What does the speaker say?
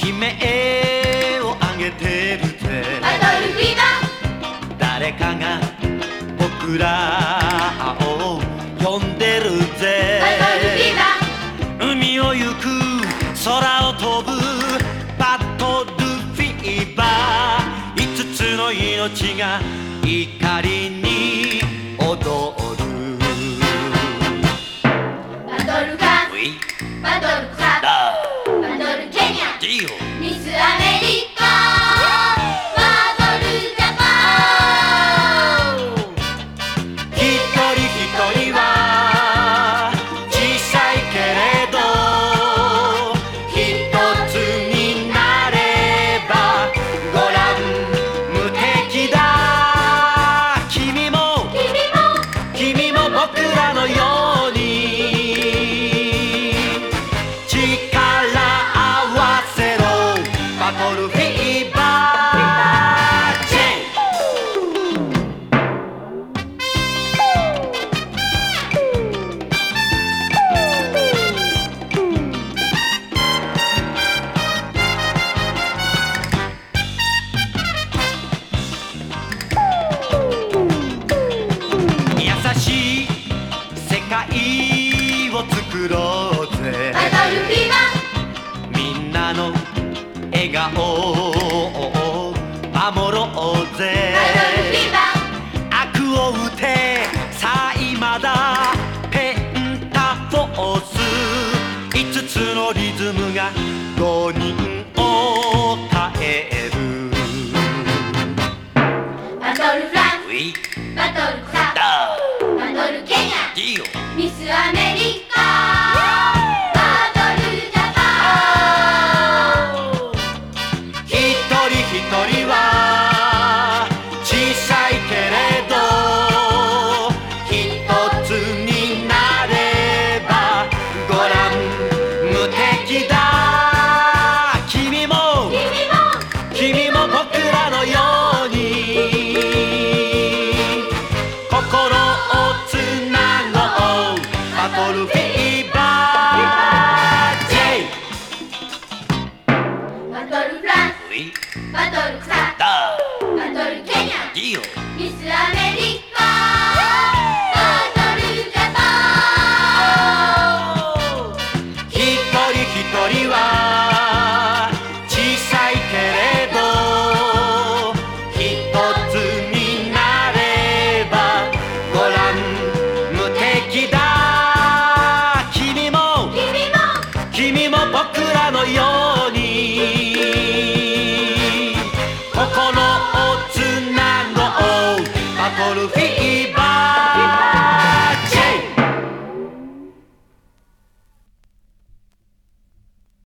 悲鳴を上げてるぜ。誰かが僕らを呼んでるぜ。海を行く空を飛ぶバトルフィーバー。5つの命が怒りに踊る。バトルか？バトルか？界を作ろうぜ。みんなの笑顔を守ろうぜ。悪を打てさあ今だ。ペンタフォース。5つのリズムが5人を耐える。バトルフランバトルバトル草バトルケニア。ディオミスアメリカ。